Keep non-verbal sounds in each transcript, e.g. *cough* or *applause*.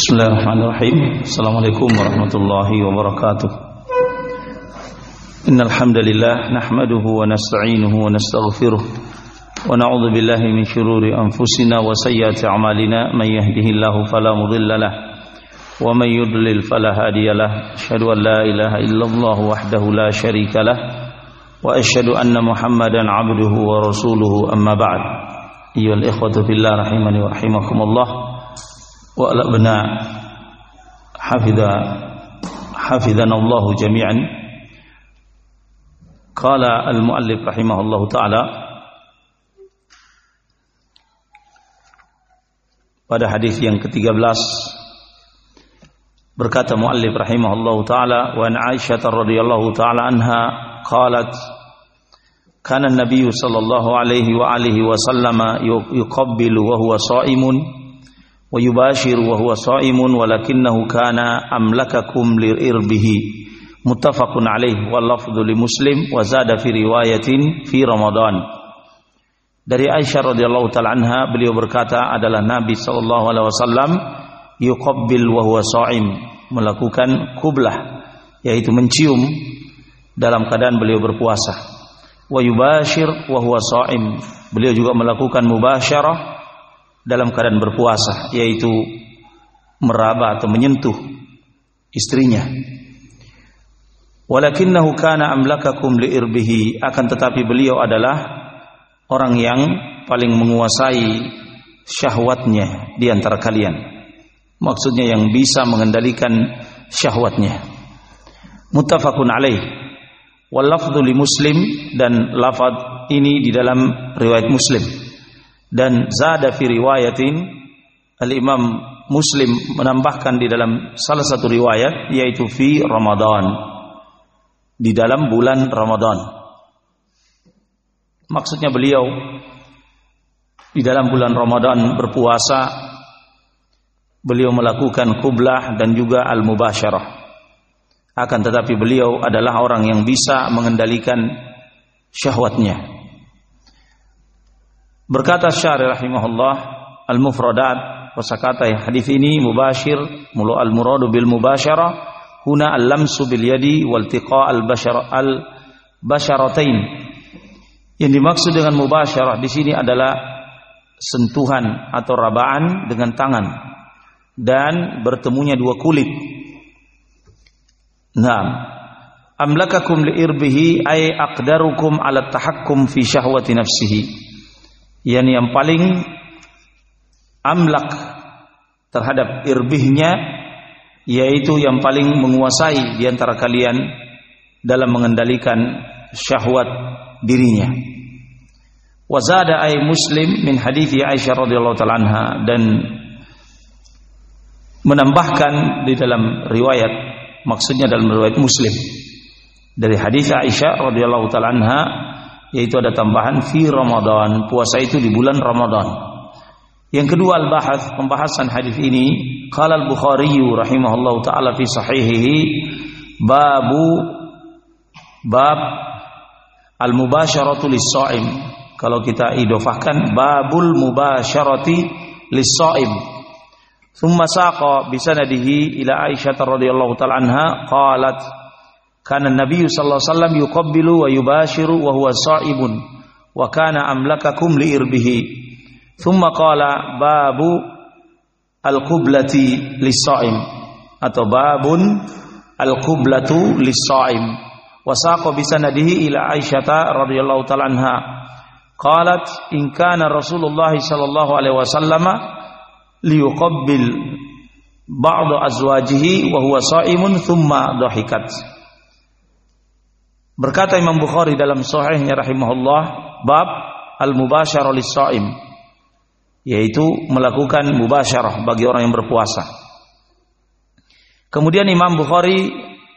Bismillahirrahmanirrahim. Assalamualaikum warahmatullahi wabarakatuh. Innal hamdalillah nahmaduhu wa nasta'inuhu wa nastaghfiruh wa na'udzu billahi min shururi anfusina wa sayyiati a'malina man yahdihillahu fala mudilla lah wa man yudlil fala hadiyalah. Asyhadu an la ilaha illallah wahdahu la syarika lah wa asyhadu anna Muhammadan 'abduhu wa rasuluhu amma ba'd. Ayyuhal ikhwatu fillah rahimani wa rahimakumullah. والأبناء حفظ حفظنا الله جميعا قال المؤلف رحمه الله تعالى pada hadis yang ke-13 berkata muallif rahimahullahu taala wa an Aisyah radhiyallahu taala anha qalat kana an-nabiy sallallahu alaihi wa alihi wa sallama yuqabbilu wa huwa sha'imun wa yubashiru wa huwa sha'imun walakinahu kana amlakakum lirbihi muttafaqun alaihi wal lafdhu li muslim wa zada fi riwayatin fi ramadan dari Aisyah radhiyallahu taala anha beliau berkata adalah Nabi sallallahu alaihi wasallam yuqabbil wa huwa sha'im melakukan kublah yaitu mencium dalam keadaan beliau berpuasa. Wa yubashir wa huwa sha'im beliau juga melakukan mubasyarah dalam keadaan berpuasa yaitu meraba atau menyentuh istrinya walakinnahu kana amlakakum liirbihi akan tetapi beliau adalah orang yang paling menguasai syahwatnya di antara kalian. Maksudnya yang bisa mengendalikan syahwatnya. Muttafaqun alaih. Wal lafdhu li Muslim dan lafaz ini di dalam riwayat Muslim. Dan zada fi riwayatin Al-Imam Muslim menambahkan di dalam salah satu riwayat yaitu fi Ramadan. Di dalam bulan Ramadan. Maksudnya beliau di dalam bulan Ramadan berpuasa beliau melakukan kublah dan juga al-mubasyarah. Akan tetapi beliau adalah orang yang bisa mengendalikan syahwatnya. Berkata Syarih rahimahullah al-mufradat kosakata hadis ini mubashir mulu al-muradu bil mubasyarah huna al-lamsu bil yadi wal tiqa al-bashara al-basharatain yang dimaksud dengan mubasyarah di sini adalah sentuhan atau rabaan dengan tangan dan bertemunya dua kulit. Nah, amlakakum liirbihi ay aqdarukum ala tahakkum fi syahwati nafsihi. Yani yang paling amlak terhadap irbihnya yaitu yang paling menguasai di antara kalian dalam mengendalikan syahwat dirinya. Wazada ay Muslim min hadithi Aisyah radhiyallahu taala anha dan menambahkan di dalam riwayat maksudnya dalam riwayat Muslim dari hadis Aisyah radhiyallahu taala anha yaitu ada tambahan fi Ramadan. Puasa itu di bulan Ramadan. Yang kedua al-bahats pembahasan hadis ini. Qala al-Bukhari rahimahullahu taala fi sahihihi babu bab al-mubasyaratu lis-shaim kalau kita idofahkan babul mubasyarati lis-shaim thumma saqa bisanadihi ila Aisyah radhiyallahu taala anha qalat kana an-nabiy sallallahu alaihi wasallam yuqabbilu wa yubashiru wa huwa sha'imun wa kana amlakakum li irbihi thumma qala babu al-qiblati atau babun al-qiblatu lis-sha'im wasaqa bisanadihi ila Aisyah radhiyallahu taala anha. Qalat in kana Rasulullah sallallahu alaihi wasallam liyuqabbil ba'd azwajihi wa huwa sha'imun thumma dhahikat Berkata Imam Bukhari dalam sahihnya rahimahullah bab al-mubasyarah lis-sha'im yaitu melakukan mubasyarah bagi orang yang berpuasa. Kemudian Imam Bukhari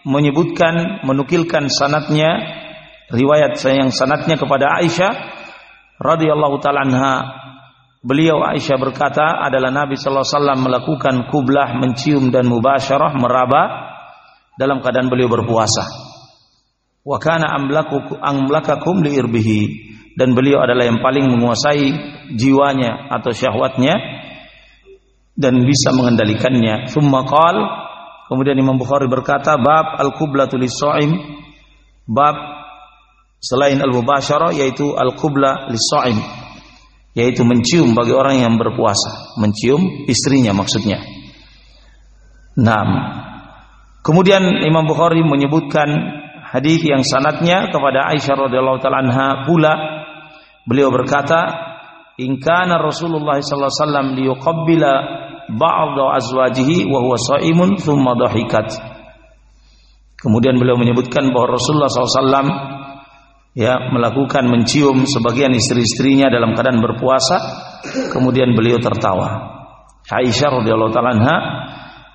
menyebutkan menukilkan sanatnya riwayat yang sanatnya kepada Aisyah radhiyallahu taala anha beliau Aisyah berkata adalah Nabi sallallahu alaihi wasallam melakukan kublah mencium dan mubasyarah meraba dalam keadaan beliau berpuasa wa kana amlakakum liirbihi dan beliau adalah yang paling menguasai jiwanya atau syahwatnya dan bisa mengendalikannya. Thumma qal kemudian Imam Bukhari berkata bab al-qiblatu lis-sha'im bab selain al-mubasyarah yaitu al-qibla lis-sha'im yaitu mencium bagi orang yang berpuasa, mencium istrinya maksudnya. Naam. Kemudian Imam Bukhari menyebutkan hadis yang sanatnya kepada Aisyah radhiyallahu taala anha pula beliau berkata in kana Rasulullah sallallahu alaihi wasallam liyuqabbila ba'd azwajihi wa huwa shaimun thumma dhahikat. Kemudian beliau menyebutkan bahwa Rasulullah SAW ya melakukan mencium sebagian istri-istrinya dalam keadaan berpuasa, kemudian beliau tertawa. Aisyah radhiyallahu taala anha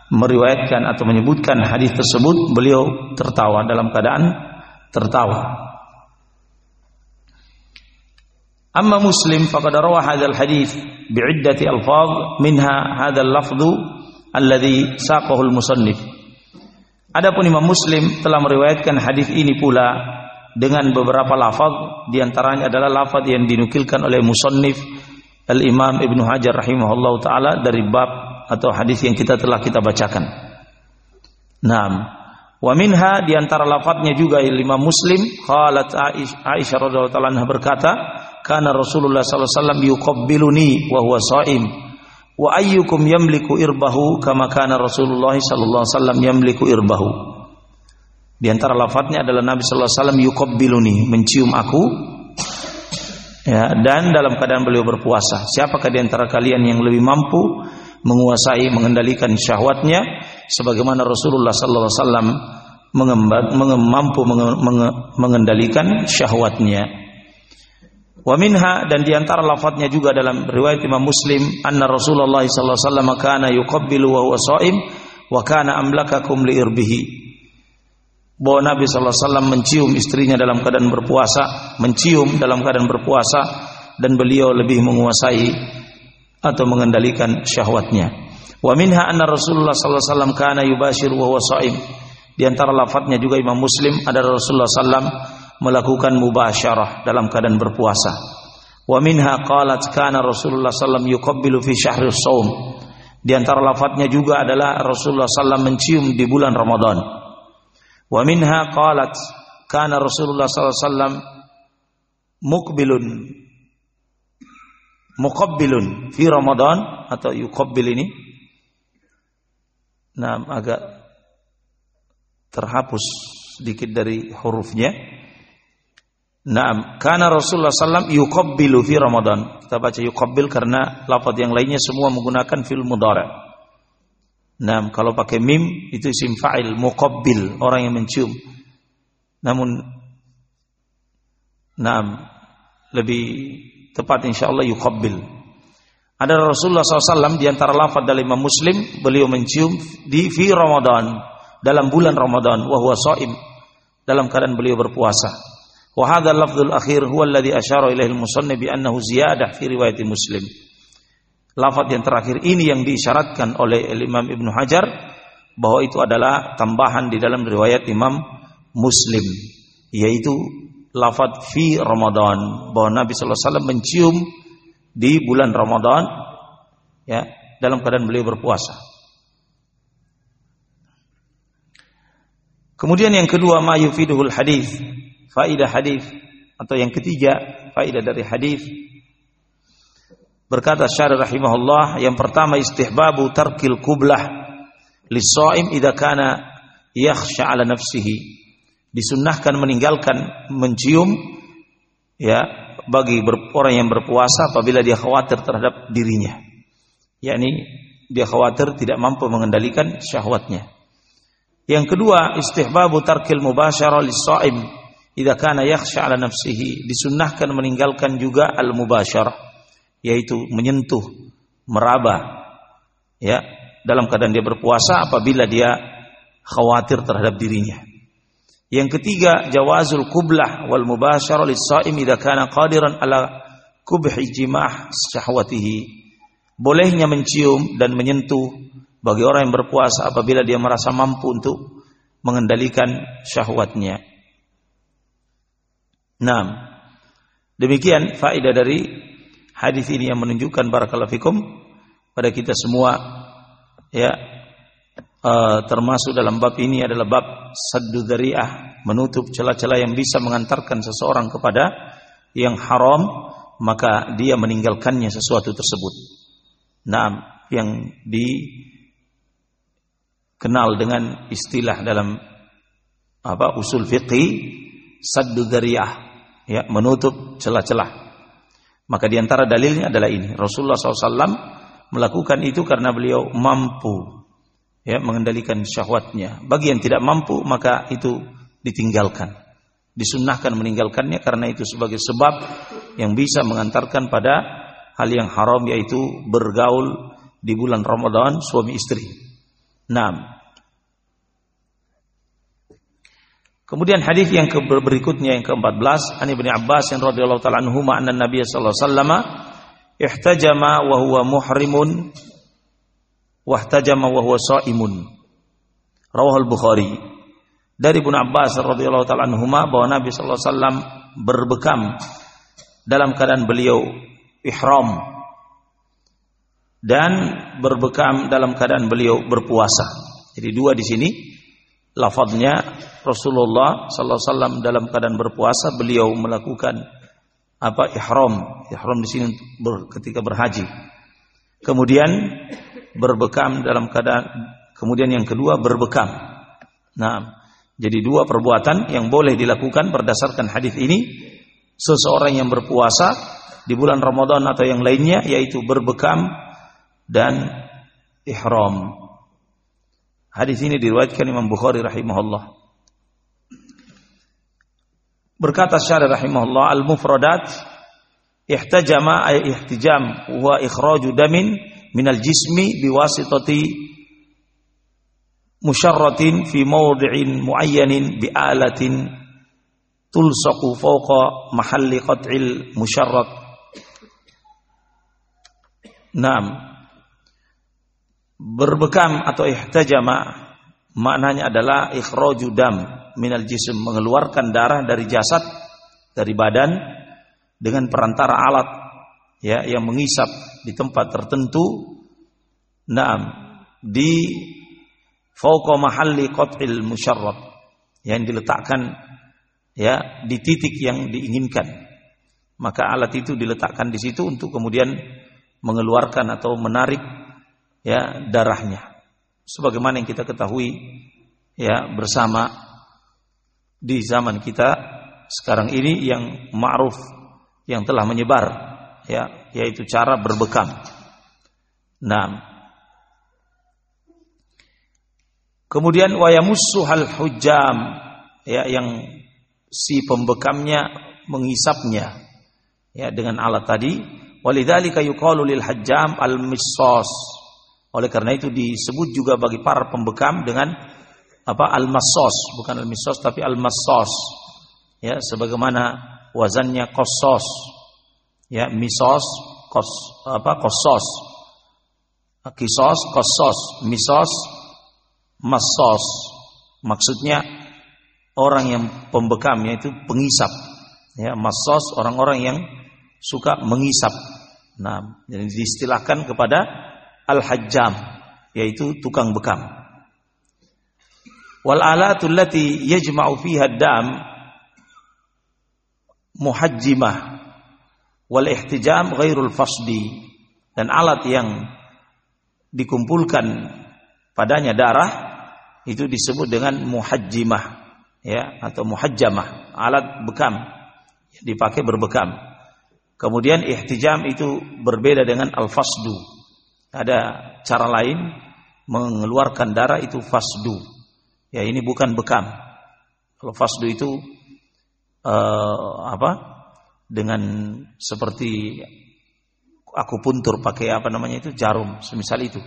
meriwayatkan atau menyebutkan hadis tersebut, beliau tertawa dalam keadaan tertawa. Amma Muslim faqad rawa hadzal hadis bi'iddati alfaz minha hadzal lafdhu alladhi saqahu al-musannif. Adapun Imam Muslim telah meriwayatkan hadis ini pula dengan beberapa lafaz di antaranya adalah lafaz yang dinukilkan oleh musannif Al-Imam Ibnu Hajar rahimahullah taala dari bab atau hadis yang kita telah kita bacakan. Naam. Wa minha di antara lafadznya juga Imam Muslim qalat Aisyah radhiyallahu taala berkata kana Rasulullah sallallahu alaihi wasallam yuqabbiluni wa huwa shaim wa ayyukum yamliku irbahu kama kana Rasulullah sallallahu alaihi wasallam yamliku irbahu di antara lafadznya adalah Nabi sallallahu alaihi wasallam yuqabbiluni mencium aku ya dan dalam keadaan beliau berpuasa siapakah di antara kalian yang lebih mampu menguasai mengendalikan syahwatnya sebagaimana Rasulullah sallallahu alaihi wasallam mampu mengendalikan syahwatnya Wa minha dan di antara lafadznya juga dalam riwayat Imam Muslim anna Rasulullah sallallahu alaihi wasallam kana yuqabbilu wa huwa shaim wa kana amlakakum li irbihi. Bahwa Nabi sallallahu alaihi wasallam mencium istrinya dalam keadaan berpuasa, mencium dalam keadaan berpuasa dan beliau lebih menguasai atau mengendalikan syahwatnya. Wa minha anna Rasulullah sallallahu alaihi wasallam kana yubashiru wa huwa shaim. Di antara lafadznya juga Imam Muslim ada Rasulullah sallallahu melakukan mubasyarah dalam keadaan berpuasa. Wa minha qalat kana Rasulullah sallam yuqabbilu fi syahri shaum. Di antara lafadznya juga adalah Rasulullah sallam mencium di bulan Ramadan. Wa minha qalat kana Rasulullah sallam mukbilun muqabbilun fi Ramadan atau yuqabbil ini nah agak terhapus sedikit dari hurufnya Naam, karena Rasulullah SAW yukabbilu fi Ramadan. Kita baca yukabbil karena lafaz yang lainnya semua menggunakan fil mudhari. Naam, kalau pakai mim itu isim fa'il muqabbil, orang yang mencium. Namun naam, lebih tepat insyaallah yuqabbil. Ada Rasulullah SAW di antara lafaz dari Imam Muslim, beliau mencium di fi Ramadan, dalam bulan Ramadan, wahwa huwa dalam keadaan beliau berpuasa. Wa hadzal lafdzul akhir huwa alladhi asyara ilaihi al-musannif annahu ziyadah fi riwayat Muslim. Lafaz yang terakhir ini yang diisyaratkan oleh Imam Ibnu Hajar bahwa itu adalah tambahan di dalam riwayat Imam Muslim yaitu lafaz fi Ramadan bahwa Nabi sallallahu alaihi wasallam mencium di bulan Ramadan ya dalam keadaan beliau berpuasa. Kemudian yang kedua ma yufiduhul hadis Faidah hadis atau yang ketiga, faidah dari hadis berkata Syarih rahimahullah, yang pertama istihbabu tarkil kublah lis-shaim idza kana yakhsha ala nafsihi. Disunnahkan meninggalkan mencium ya bagi orang yang berpuasa apabila dia khawatir terhadap dirinya. yakni dia khawatir tidak mampu mengendalikan syahwatnya. Yang kedua, istihbabu tarkil mubasyarah lis-shaim idza kana yakhsha ala nafsihi disunnahkan meninggalkan juga al mubasyarah yaitu menyentuh meraba ya dalam keadaan dia berpuasa apabila dia khawatir terhadap dirinya yang ketiga jawazul kublah wal mubasyarah lis-shaim idza kana qadiran ala kubhi jimah syahwatihi. Bolehnya mencium dan menyentuh bagi orang yang berpuasa apabila dia merasa mampu untuk mengendalikan syahwatnya. Nah, demikian faedah dari hadis ini yang menunjukkan barakallahu fikum pada kita semua ya uh, termasuk dalam bab ini adalah bab saddu dzari'ah, menutup celah-celah yang bisa mengantarkan seseorang kepada yang haram, maka dia meninggalkannya sesuatu tersebut. Nah, yang dikenal dengan istilah dalam apa usul fiqih saddu dzari'ah, ya, menutup celah-celah. Maka di antara dalilnya adalah ini. Rasulullah SAW melakukan itu karena beliau mampu ya mengendalikan syahwatnya. Bagi yang tidak mampu maka itu ditinggalkan. Disunnahkan meninggalkannya karena itu sebagai sebab yang bisa mengantarkan pada hal yang haram yaitu bergaul di bulan Ramadan suami istri. Nah, Kemudian hadis yang berikutnya yang ke-14 Ani bin Abbas yang radhiyallahu taala anhu anna Nabi sallallahu alaihi wasallam ihtajama wa huwa muhrimun wahtajama wa huwa shaimun. Rawahul Bukhari. Dari Ibnu Abbas radhiyallahu taala anhuma bahwa Nabi sallallahu alaihi wasallam berbekam dalam keadaan beliau ihram dan berbekam dalam keadaan beliau berpuasa. Jadi dua di sini lafadznya Rasulullah sallallahu alaihi wasallam dalam keadaan berpuasa beliau melakukan apa ihram. Ihram di sini ketika berhaji. Kemudian berbekam dalam keadaan kemudian yang kedua berbekam. Nah, jadi dua perbuatan yang boleh dilakukan berdasarkan hadis ini seseorang yang berpuasa di bulan Ramadan atau yang lainnya yaitu berbekam dan ihram. Hadis ini diriwayatkan Imam Bukhari rahimahullah. Berkata Syarih rahimahullah al-mufradat ihtajama ay ihtijam wa ikhraju damin minal jismi biwasitati musyarratin fi mawdi'in muayyanin bi'alatin tulsaqu fawqa mahalli qat'il musyarrat Naam. Berbekam atau ihtajama maknanya adalah ikhraju dam minal jism mengeluarkan darah dari jasad dari badan dengan perantara alat ya yang mengisap di tempat tertentu. Naam. Di fauqa mahalli qat'il musyarrab yang diletakkan ya di titik yang diinginkan. Maka alat itu diletakkan di situ untuk kemudian mengeluarkan atau menarik ya darahnya. Sebagaimana yang kita ketahui ya bersama di zaman kita sekarang ini yang ma'ruf yang telah menyebar ya yaitu cara berbekam. Nah, kemudian hal hujam ya yang si pembekamnya mengisapnya ya dengan alat tadi. Walidzalika yuqalu lil hajjam al missas oleh karena itu disebut juga bagi para pembekam dengan apa al massos. Bukan al missos tapi al massos. Ya sebagaimana wazannya kosos ya misos kos apa kosos. Kisos kosos. Misos masos maksudnya orang yang pembekam yaitu pengisap. Ya masos orang-orang yang suka mengisap. Nah jadi diistilahkan kepada al-hajjam yaitu tukang bekam. Wal alatul lati yajma'u fiha dam muhajjimah wal ihtijam ghairul fasdi dan alat yang dikumpulkan padanya darah itu disebut dengan muhajjimah ya atau muhajjamah alat bekam yang dipakai berbekam. Kemudian ihtijam itu berbeda dengan al fasdu ada cara lain mengeluarkan darah itu fasdu. Ya ini bukan bekam. Kalau fasdu itu uh, apa dengan seperti aku puntur pakai apa namanya itu jarum semisal itu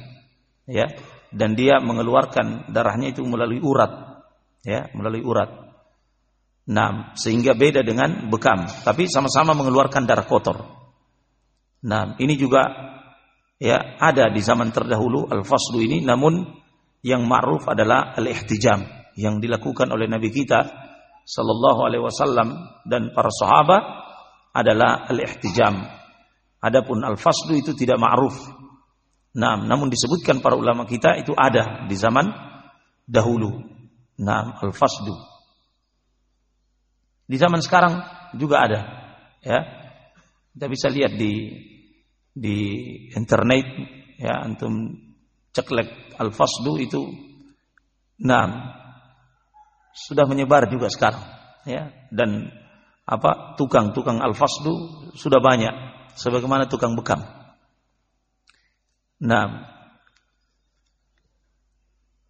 ya. Dan dia mengeluarkan darahnya itu melalui urat ya melalui urat. Nah sehingga beda dengan bekam tapi sama-sama mengeluarkan darah kotor. Nah ini juga ya ada di zaman terdahulu al-faslu ini namun yang ma'ruf adalah al-ihtijam yang dilakukan oleh nabi kita sallallahu alaihi wasallam dan para sahabat adalah al-ihtijam. Adapun al-faslu itu tidak ma'ruf. Nah, namun disebutkan para ulama kita itu ada di zaman dahulu. Nah, al-fasdu. Di zaman sekarang juga ada. Ya. Kita bisa lihat di di internet ya antum ceklek al-fasdu itu nah sudah menyebar juga sekarang ya dan apa tukang-tukang al-fasdu sudah banyak sebagaimana tukang bekam. Nah,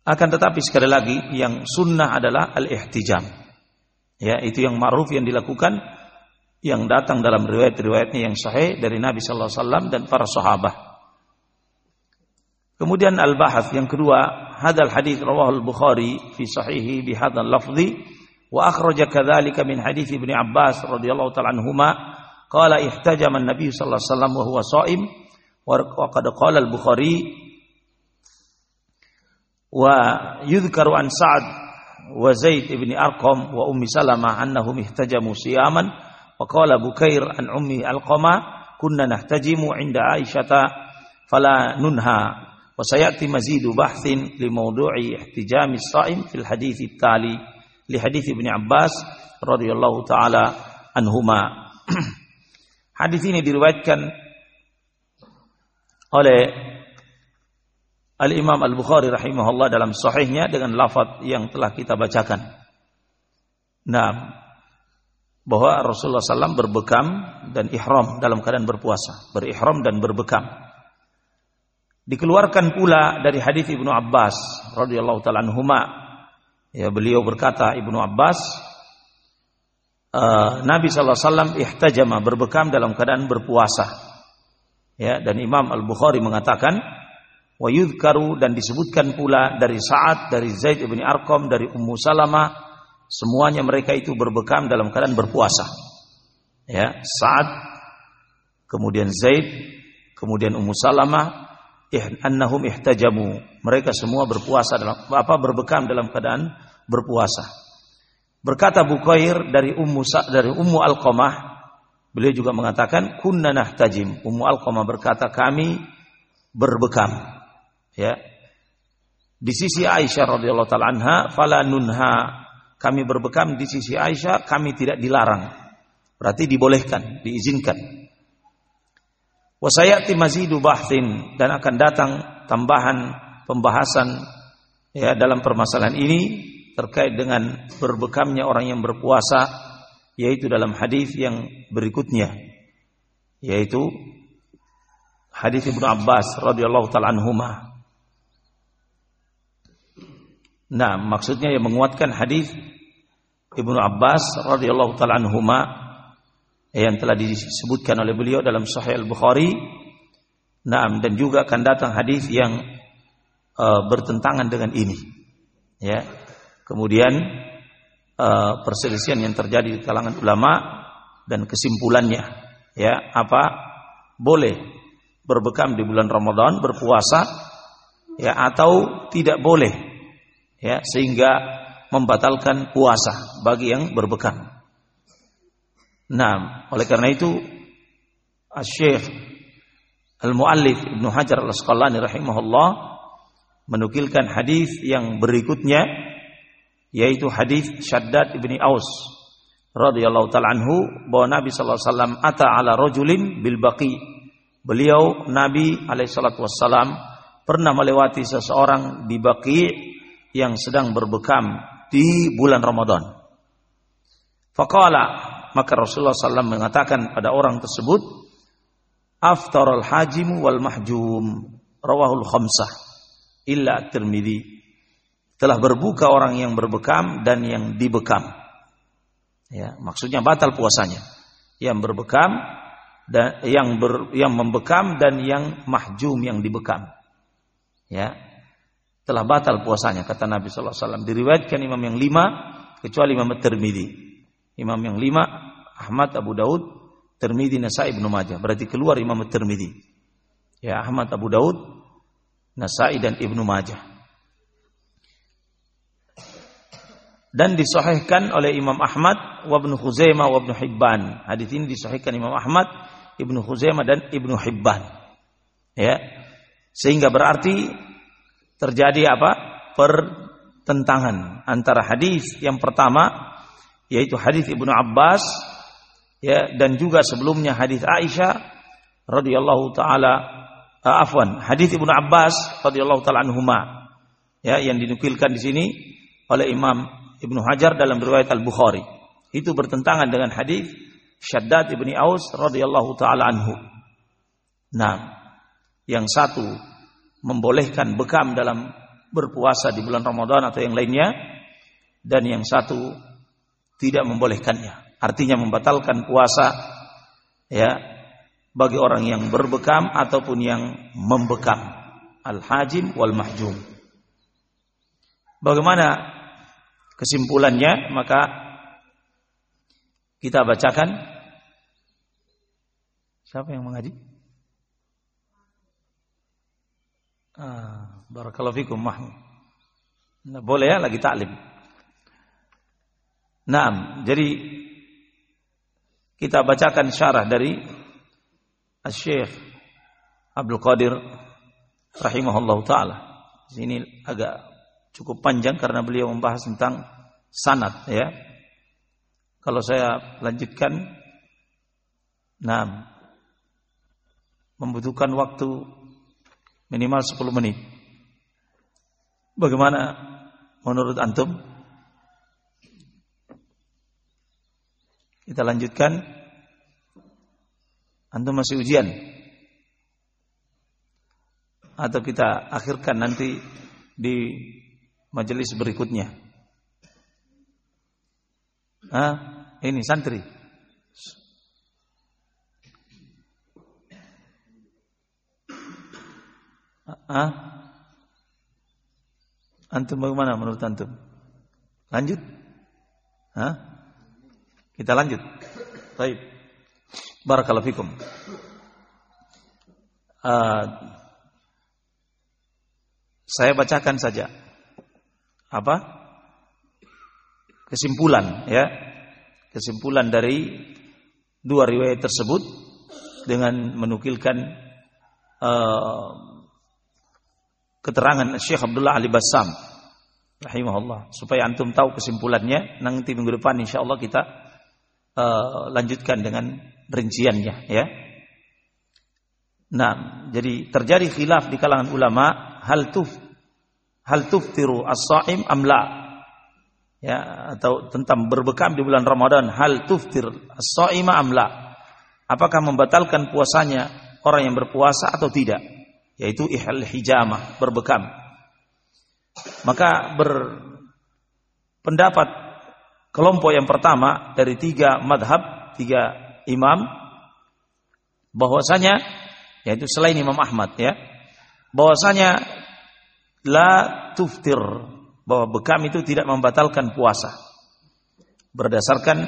akan tetapi sekali lagi yang sunnah adalah al-ihtijam. Ya, itu yang ma'ruf yang dilakukan yang datang dalam riwayat-riwayatnya yang sahih dari Nabi sallallahu alaihi wasallam dan para sahabat. Kemudian al-bahath yang kedua, hadal hadis rawahu al-Bukhari fi sahihi bi hadzal lafzi wa akhraja kadzalika min hadis Ibnu Abbas radhiyallahu ta'ala anhuma qala ihtajama an-nabiy sallallahu alaihi wasallam wa huwa shaim wa qad qala al-Bukhari wa yudhkaru an Sa'ad wa Zaid ibn Arqam wa Ummi Salamah annahum ihtajamu siyaman wa qala Bukair an Ummi Alqamah kunna nahtajimu inda Aisyata fala nunha wa sayati mazidu bahthin li mawdu'i ihtijami as-sa'im fil hadits tali li hadits Ibnu Abbas radhiyallahu taala anhuma. *clears throat* hadis ini diriwayatkan oleh Al-Imam Al-Bukhari rahimahullah dalam sahihnya dengan lafaz yang telah kita bacakan. Nah, bahwa Rasulullah SAW berbekam dan ihram dalam keadaan berpuasa, berihram dan berbekam. Dikeluarkan pula dari hadis Ibnu Abbas radhiyallahu taala anhuma. Ya, beliau berkata Ibnu Abbas uh, Nabi sallallahu alaihi wasallam ihtajama berbekam dalam keadaan berpuasa. Ya, dan Imam Al-Bukhari mengatakan wa yudhkaru dan disebutkan pula dari Sa'ad, dari Zaid bin Arqam, dari Ummu Salamah, semuanya mereka itu berbekam dalam keadaan berpuasa. Ya, Sa'ad, kemudian Zaid, kemudian Ummu Salamah, annahum ihtajamu. Mereka semua berpuasa dalam apa berbekam dalam keadaan berpuasa. Berkata Bukair dari Ummu dari Ummu Alqamah, beliau juga mengatakan kunna nahtajim. Ummu Alqamah berkata kami berbekam. Ya. Di sisi Aisyah radhiyallahu taala anha, fala nunha. Kami berbekam di sisi Aisyah, kami tidak dilarang. Berarti dibolehkan, diizinkan. Wasayati mazidu bahtin dan akan datang tambahan pembahasan ya dalam permasalahan ini terkait dengan berbekamnya orang yang berpuasa yaitu dalam hadis yang berikutnya yaitu hadis Ibnu Abbas radhiyallahu taala anhuma. Nah, maksudnya yang menguatkan hadis Ibnu Abbas radhiyallahu taala anhuma yang telah disebutkan oleh beliau dalam Sahih Al-Bukhari. Naam dan juga akan datang hadis yang uh, bertentangan dengan ini. Ya. Kemudian uh, perselisihan yang terjadi di kalangan ulama dan kesimpulannya ya apa boleh berbekam di bulan Ramadan berpuasa ya atau tidak boleh ya sehingga membatalkan puasa bagi yang berbekam. Nah, oleh karena itu Syekh Al-Muallif Ibnu Hajar Al-Asqalani rahimahullah menukilkan hadis yang berikutnya yaitu hadis Syaddad ibni Aus radhiyallahu taala anhu bahwa Nabi sallallahu alaihi wasallam ata ala rajulin bil baqi. Beliau Nabi alaihi salatu wasallam pernah melewati seseorang di Baqi yang sedang berbekam di bulan Ramadan. Faqala maka Rasulullah SAW mengatakan pada orang tersebut aftarul hajimu wal mahjum. Rawahul khamsah. Illa tirmidhi telah berbuka orang yang berbekam dan yang dibekam. Ya maksudnya batal puasanya. Yang berbekam dan yang ber, yang membekam dan yang mahjum yang dibekam. Ya telah batal puasanya kata Nabi sallallahu alaihi wasallam. Diriwayatkan imam yang lima kecuali Imam Tirmidzi Imam yang lima Ahmad Abu Daud Tirmidzi Nasai Ibnu Majah. Berarti keluar Imam Tirmidzi. Ya Ahmad Abu Daud Nasai dan Ibnu Majah. Dan disahihkan oleh Imam Ahmad wa Ibnu Khuzaimah wa Ibnu Hibban. Hadis ini disahihkan Imam Ahmad Ibnu Khuzaimah dan Ibnu Hibban. Ya. Sehingga berarti terjadi apa? Pertentangan antara hadis yang pertama yaitu hadis Ibnu Abbas ya dan juga sebelumnya hadis Aisyah radhiyallahu taala uh, afwan hadis Ibnu Abbas radhiyallahu taala anhuma ya yang dinukilkan di sini oleh Imam Ibnu Hajar dalam riwayat Al-Bukhari itu bertentangan dengan hadis Syaddad ibni Aus radhiyallahu taala anhu. Nah, yang satu membolehkan bekam dalam berpuasa di bulan Ramadan atau yang lainnya dan yang satu tidak membolehkannya. Artinya membatalkan puasa ya bagi orang yang berbekam ataupun yang membekam. Al-hajim wal mahjum. Bagaimana kesimpulannya? Maka kita bacakan Siapa yang mengaji? Ah, barakallahu fikum Mahmud. Nah, boleh ya lagi taklim. Nah, jadi kita bacakan syarah dari Syekh Abdul Qadir rahimahullah taala. Ini agak cukup panjang karena beliau membahas tentang sanad ya. Kalau saya lanjutkan Nah, membutuhkan waktu minimal 10 menit. Bagaimana menurut antum? Kita lanjutkan. Antum masih ujian? Atau kita akhirkan nanti di majelis berikutnya? Ah, ini santri. Hah? Antum bagaimana menurut antum? Lanjut? Hah? Kita lanjut. Baik. Barakallahu fikum. Uh, saya bacakan saja. Apa? Kesimpulan ya. Kesimpulan dari dua riwayat tersebut dengan menukilkan uh, keterangan Syekh Abdullah Ali Bassam rahimahullah supaya antum tahu kesimpulannya nanti minggu depan insyaallah kita uh, lanjutkan dengan rinciannya ya. Nah, jadi terjadi khilaf di kalangan ulama hal tuf hal tuftiru as-saim amla ya atau tentang berbekam di bulan Ramadan hal tuftir as-saima amla apakah membatalkan puasanya orang yang berpuasa atau tidak? Yaitu ihal hijamah berbekam. Maka berpendapat kelompok yang pertama dari tiga madhab tiga imam bahwasanya yaitu selain Imam Ahmad ya bahwasanya la tuftir bahwa bekam itu tidak membatalkan puasa berdasarkan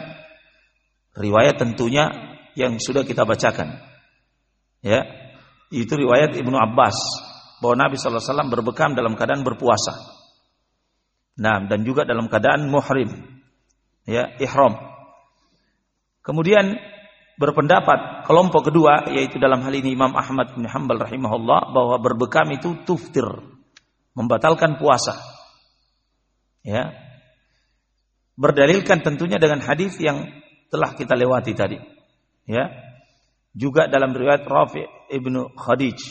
riwayat tentunya yang sudah kita bacakan ya itu riwayat Ibnu Abbas bahwa Nabi SAW berbekam dalam keadaan berpuasa. Nah, dan juga dalam keadaan muhrim. Ya, ihram. Kemudian berpendapat kelompok kedua yaitu dalam hal ini Imam Ahmad bin Hanbal rahimahullah bahwa berbekam itu tuftir, membatalkan puasa. Ya. Berdalilkan tentunya dengan hadis yang telah kita lewati tadi. Ya juga dalam riwayat Rafi ibnu Khadij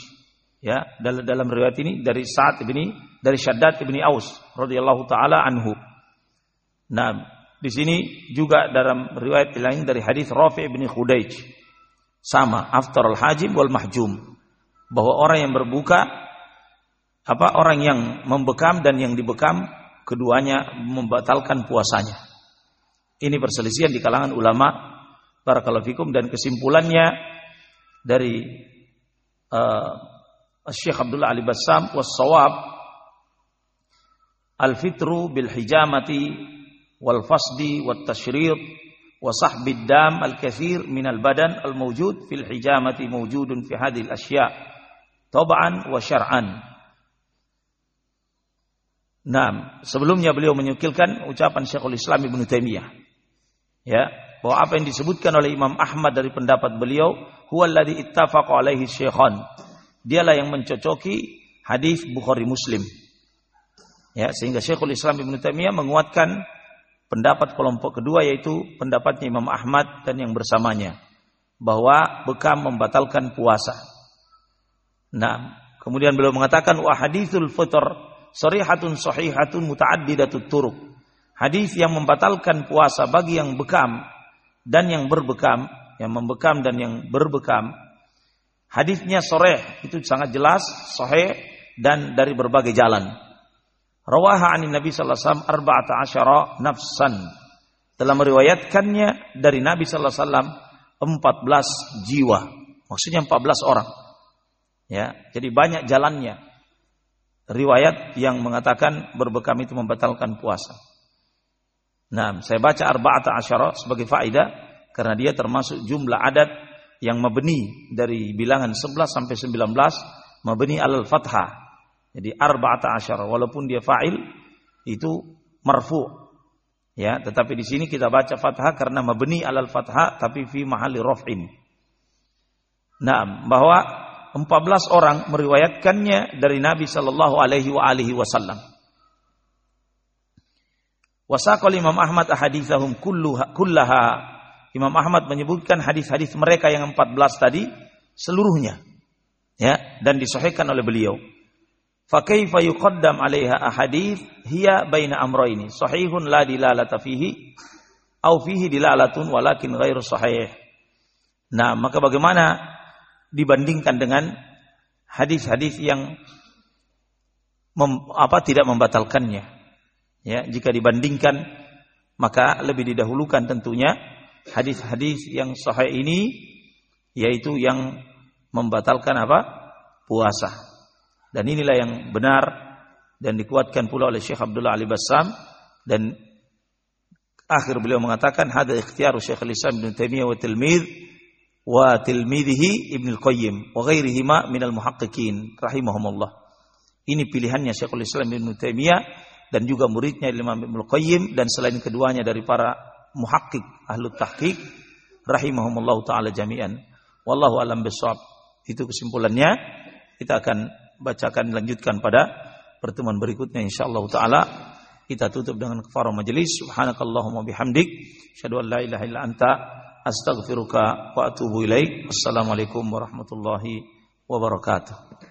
ya dalam dalam riwayat ini dari Sa'ad ibni dari Syaddad ibni Aus radhiyallahu taala anhu. Nah, di sini juga dalam riwayat lain dari hadis Rafi ibni Khudaij sama aftar al-hajim wal mahjum bahwa orang yang berbuka apa orang yang membekam dan yang dibekam keduanya membatalkan puasanya. Ini perselisihan di kalangan ulama barakallahu fikum dan kesimpulannya dari uh, Syekh Abdullah Ali Bassam was sawab al fitru bil hijamati wal fasdi wat tashrid wa sahbid dam al kathir min al badan al mawjud fil hijamati mawjudun fi hadhihi al asya tab'an wa syar'an Nah, sebelumnya beliau menyukilkan ucapan Syekhul Islam Ibnu Taimiyah. Ya, bahwa apa yang disebutkan oleh Imam Ahmad dari pendapat beliau huwallazi ittafaqa alaihi syaikhan dialah yang mencocoki hadis Bukhari Muslim. Ya, sehingga Syekhul Islam Ibnu Taimiyah menguatkan pendapat kelompok kedua yaitu pendapatnya Imam Ahmad dan yang bersamanya bahwa bekam membatalkan puasa. Nah, kemudian beliau mengatakan wa haditsul fitr sarihatun sahihatun mutaaddidatut turuq. Hadis yang membatalkan puasa bagi yang bekam dan yang berbekam, yang membekam dan yang berbekam. Hadisnya sore itu sangat jelas, sahih dan dari berbagai jalan. Rawaha anin Nabi sallallahu alaihi wasallam arba'ata asyara nafsan. Telah meriwayatkannya dari Nabi sallallahu alaihi wasallam 14 jiwa. Maksudnya 14 orang. Ya, jadi banyak jalannya. Riwayat yang mengatakan berbekam itu membatalkan puasa. Nah, saya baca arba'ata asyara sebagai faedah karena dia termasuk jumlah adat yang mabni dari bilangan 11 sampai 19 mabni alal fathah jadi arba'ata asyara walaupun dia fa'il itu marfu. Ya, tetapi di sini kita baca fathah karena mabni alal fathah tapi fi mahali raf'in. Nah, bahwa 14 orang meriwayatkannya dari Nabi sallallahu alaihi wa alihi wasallam. Wasaqal Imam Ahmad ahaditsahum kullaha. Imam Ahmad menyebutkan hadis-hadis mereka yang 14 tadi seluruhnya. Ya, dan disahihkan oleh beliau. Fakaifa yuqaddam 'alaiha ahadits hiya baina amrayni sahihun la dilalata fihi au fihi dilalatun walakin ghairu sahih. Nah, maka bagaimana dibandingkan dengan hadis-hadis yang mem, apa tidak membatalkannya? Ya, jika dibandingkan maka lebih didahulukan tentunya hadis-hadis yang sahih ini yaitu yang membatalkan apa? puasa. Dan inilah yang benar dan dikuatkan pula oleh Syekh Abdullah Ali Bassam dan akhir beliau mengatakan hada ikhtiar Syekh Al-Islam Ibn Taimiyah wa tilmidh wa tilmidhihi Ibn Al-Qayyim wa ghairihima min al-muhaqqiqin rahimahumullah. Ini pilihannya Syekhul Islam Ibn Taimiyah dan juga muridnya Imam Ibn Al-Qayyim dan selain keduanya dari para muhakkik ahlu tahqiq rahimahumullah taala jami'an. Wallahu alam bisawab. Itu kesimpulannya. Kita akan bacakan lanjutkan pada pertemuan berikutnya insyaallah taala. Kita tutup dengan kafarah majelis subhanakallahumma bihamdik. Asyhadu an la ilaha illa anta. Astaghfiruka wa atubu ilaik. Assalamualaikum warahmatullahi wabarakatuh